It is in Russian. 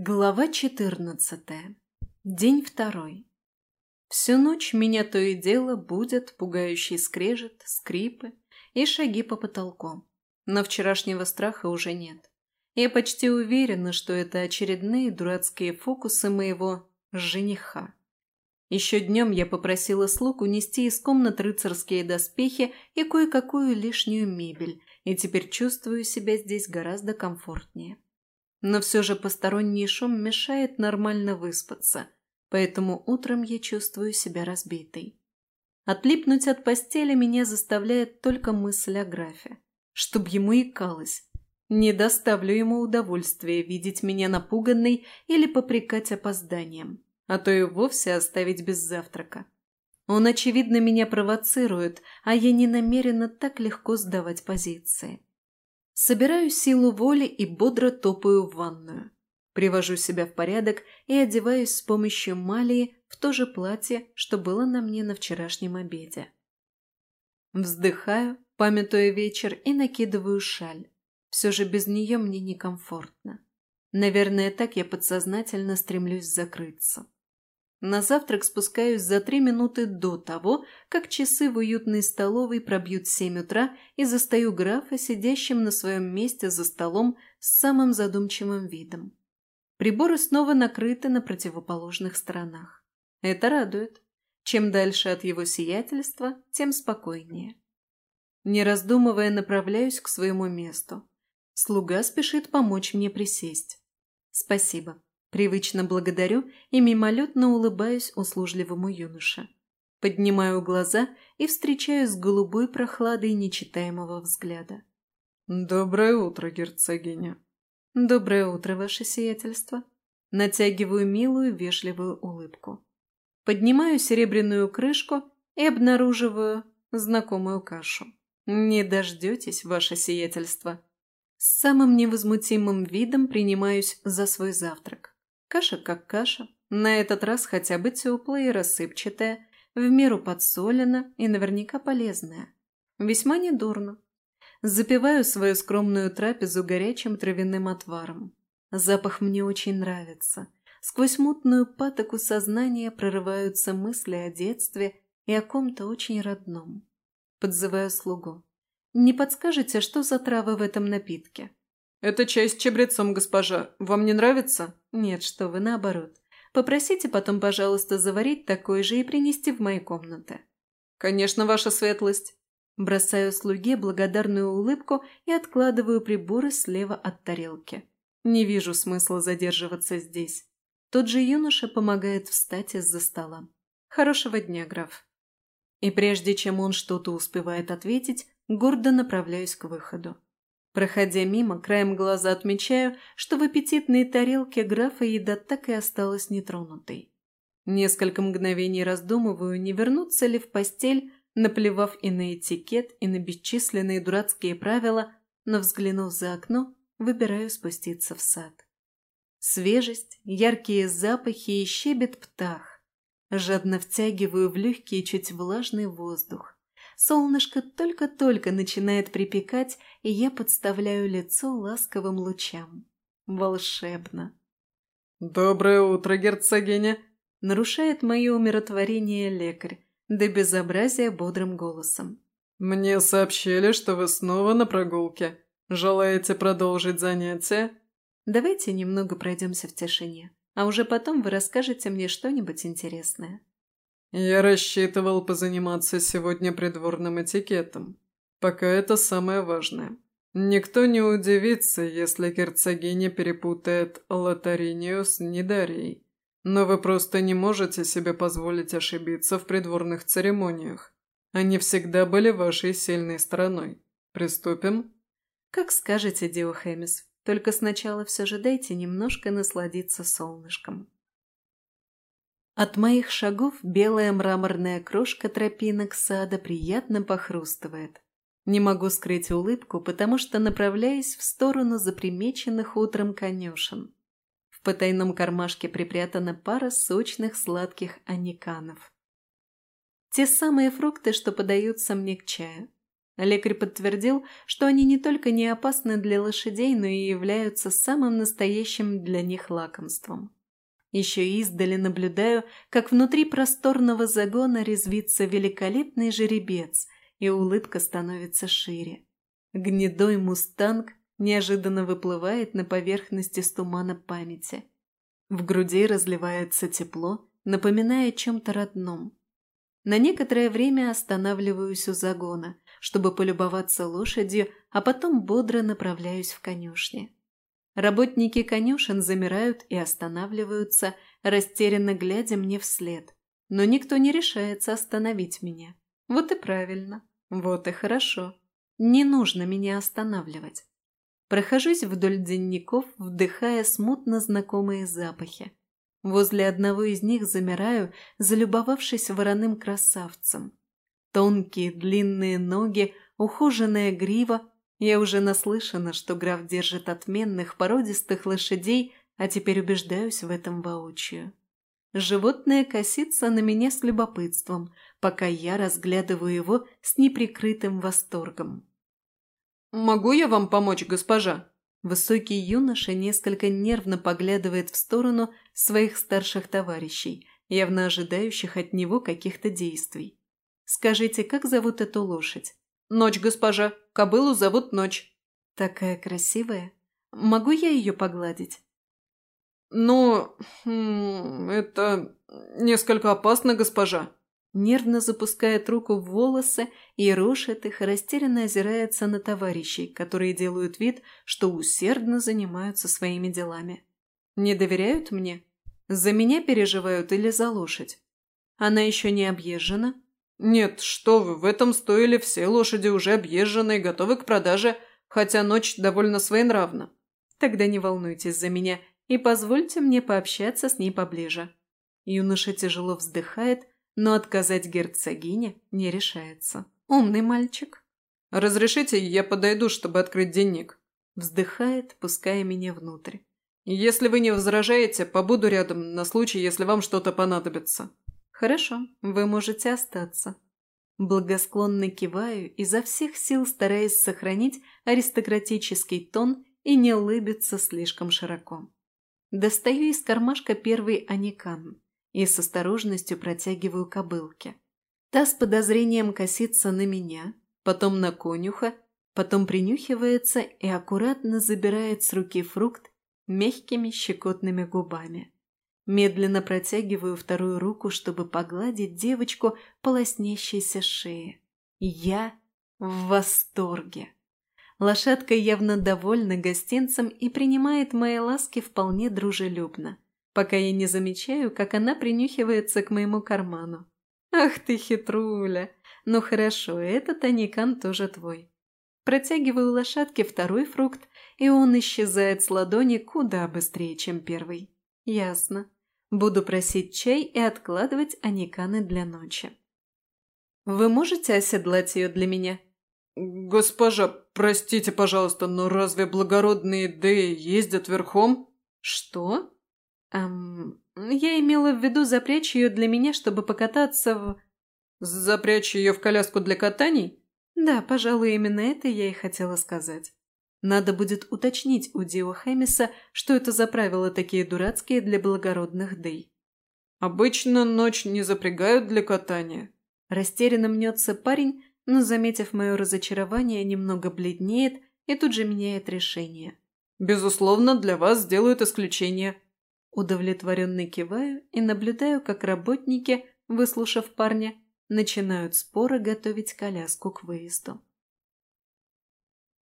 Глава 14. День второй. Всю ночь меня то и дело будет пугающий скрежет, скрипы и шаги по потолку. Но вчерашнего страха уже нет. Я почти уверена, что это очередные дурацкие фокусы моего жениха. Еще днем я попросила слуг унести из комнат рыцарские доспехи и кое-какую лишнюю мебель, и теперь чувствую себя здесь гораздо комфортнее. Но все же посторонний шум мешает нормально выспаться, поэтому утром я чувствую себя разбитой. Отлипнуть от постели меня заставляет только мысль о графе. Чтоб ему икалось. Не доставлю ему удовольствия видеть меня напуганной или попрекать опозданием, а то и вовсе оставить без завтрака. Он, очевидно, меня провоцирует, а я не намерена так легко сдавать позиции. Собираю силу воли и бодро топаю в ванную. Привожу себя в порядок и одеваюсь с помощью малии в то же платье, что было на мне на вчерашнем обеде. Вздыхаю, памятуя вечер, и накидываю шаль. Все же без нее мне некомфортно. Наверное, так я подсознательно стремлюсь закрыться. На завтрак спускаюсь за три минуты до того, как часы в уютной столовой пробьют семь утра и застаю графа, сидящим на своем месте за столом с самым задумчивым видом. Приборы снова накрыты на противоположных сторонах. Это радует. Чем дальше от его сиятельства, тем спокойнее. Не раздумывая, направляюсь к своему месту. Слуга спешит помочь мне присесть. Спасибо. Привычно благодарю и мимолетно улыбаюсь услужливому юноше. Поднимаю глаза и встречаюсь с голубой прохладой нечитаемого взгляда. «Доброе утро, герцогиня!» «Доброе утро, ваше сиятельство!» Натягиваю милую, вежливую улыбку. Поднимаю серебряную крышку и обнаруживаю знакомую кашу. «Не дождетесь, ваше сиятельство!» С самым невозмутимым видом принимаюсь за свой завтрак. Каша как каша, на этот раз хотя бы теплая и рассыпчатая, в меру подсолена и наверняка полезная. Весьма недурно. Запиваю свою скромную трапезу горячим травяным отваром. Запах мне очень нравится. Сквозь мутную патоку сознания прорываются мысли о детстве и о ком-то очень родном. Подзываю слугу. «Не подскажете, что за травы в этом напитке?» «Это чай с чабрецом, госпожа. Вам не нравится?» «Нет, что вы, наоборот. Попросите потом, пожалуйста, заварить такой же и принести в мои комнаты». «Конечно, ваша светлость». Бросаю слуге благодарную улыбку и откладываю приборы слева от тарелки. Не вижу смысла задерживаться здесь. Тот же юноша помогает встать из-за стола. «Хорошего дня, граф». И прежде чем он что-то успевает ответить, гордо направляюсь к выходу. Проходя мимо, краем глаза отмечаю, что в аппетитной тарелке графа еда так и осталась нетронутой. Несколько мгновений раздумываю, не вернуться ли в постель, наплевав и на этикет, и на бесчисленные дурацкие правила, но, взглянув за окно, выбираю спуститься в сад. Свежесть, яркие запахи и щебет птах. Жадно втягиваю в легкий чуть влажный воздух. Солнышко только-только начинает припекать, и я подставляю лицо ласковым лучам. Волшебно. «Доброе утро, герцогиня!» Нарушает мое умиротворение лекарь, до безобразия бодрым голосом. «Мне сообщили, что вы снова на прогулке. Желаете продолжить занятия?» «Давайте немного пройдемся в тишине, а уже потом вы расскажете мне что-нибудь интересное». «Я рассчитывал позаниматься сегодня придворным этикетом. Пока это самое важное. Никто не удивится, если герцогиня перепутает Лотаринию с Недарией. Но вы просто не можете себе позволить ошибиться в придворных церемониях. Они всегда были вашей сильной стороной. Приступим?» «Как скажете, Диохемис. Только сначала все же дайте немножко насладиться солнышком». От моих шагов белая мраморная крошка тропинок сада приятно похрустывает. Не могу скрыть улыбку, потому что направляюсь в сторону запримеченных утром конюшен. В потайном кармашке припрятана пара сочных сладких аниканов. Те самые фрукты, что подаются мне к чаю. Лекарь подтвердил, что они не только не опасны для лошадей, но и являются самым настоящим для них лакомством. Еще издали наблюдаю, как внутри просторного загона резвится великолепный жеребец, и улыбка становится шире. Гнедой мустанг неожиданно выплывает на поверхности с тумана памяти. В груди разливается тепло, напоминая чем-то родном. На некоторое время останавливаюсь у загона, чтобы полюбоваться лошадью, а потом бодро направляюсь в конюшни. Работники конюшен замирают и останавливаются, растерянно глядя мне вслед. Но никто не решается остановить меня. Вот и правильно. Вот и хорошо. Не нужно меня останавливать. Прохожусь вдоль денников, вдыхая смутно знакомые запахи. Возле одного из них замираю, залюбовавшись вороным красавцем. Тонкие длинные ноги, ухоженная грива. Я уже наслышана, что граф держит отменных породистых лошадей, а теперь убеждаюсь в этом воочию. Животное косится на меня с любопытством, пока я разглядываю его с неприкрытым восторгом. «Могу я вам помочь, госпожа?» Высокий юноша несколько нервно поглядывает в сторону своих старших товарищей, явно ожидающих от него каких-то действий. «Скажите, как зовут эту лошадь?» «Ночь, госпожа. Кобылу зовут Ночь». «Такая красивая. Могу я ее погладить?» «Ну, хм, это несколько опасно, госпожа», Нервно запускает руку в волосы и рушит их, растерянно озирается на товарищей, которые делают вид, что усердно занимаются своими делами. Не доверяют мне? За меня переживают или за лошадь? Она еще не объезжена? Нет, что вы, в этом стоили все лошади уже объезжены и готовы к продаже, хотя ночь довольно своенравна. Тогда не волнуйтесь за меня и позвольте мне пообщаться с ней поближе. Юноша тяжело вздыхает, но отказать герцогине не решается. Умный мальчик. «Разрешите, я подойду, чтобы открыть денник?» Вздыхает, пуская меня внутрь. «Если вы не возражаете, побуду рядом на случай, если вам что-то понадобится». «Хорошо, вы можете остаться». Благосклонно киваю, изо всех сил стараясь сохранить аристократический тон и не улыбиться слишком широко. Достаю из кармашка первый аникан и с осторожностью протягиваю кобылке. Та с подозрением косится на меня, потом на конюха, потом принюхивается и аккуратно забирает с руки фрукт мягкими щекотными губами. Медленно протягиваю вторую руку, чтобы погладить девочку по лоснящейся шее. Я в восторге. Лошадка явно довольна гостинцем и принимает мои ласки вполне дружелюбно пока я не замечаю, как она принюхивается к моему карману. «Ах ты хитруля! Ну хорошо, этот аникан тоже твой». Протягиваю лошадке второй фрукт, и он исчезает с ладони куда быстрее, чем первый. Ясно. Буду просить чай и откладывать аниканы для ночи. Вы можете оседлать ее для меня? Госпожа, простите, пожалуйста, но разве благородные Дэи ездят верхом? Что? Эм, я имела в виду запрячь ее для меня, чтобы покататься в... Запрячь ее в коляску для катаний? Да, пожалуй, именно это я и хотела сказать. Надо будет уточнить у Дио Хэмиса, что это за правила такие дурацкие для благородных дэй. Обычно ночь не запрягают для катания. Растерянно мнется парень, но, заметив мое разочарование, немного бледнеет и тут же меняет решение. «Безусловно, для вас сделают исключение», Удовлетворенно киваю и наблюдаю, как работники, выслушав парня, начинают споро готовить коляску к выезду.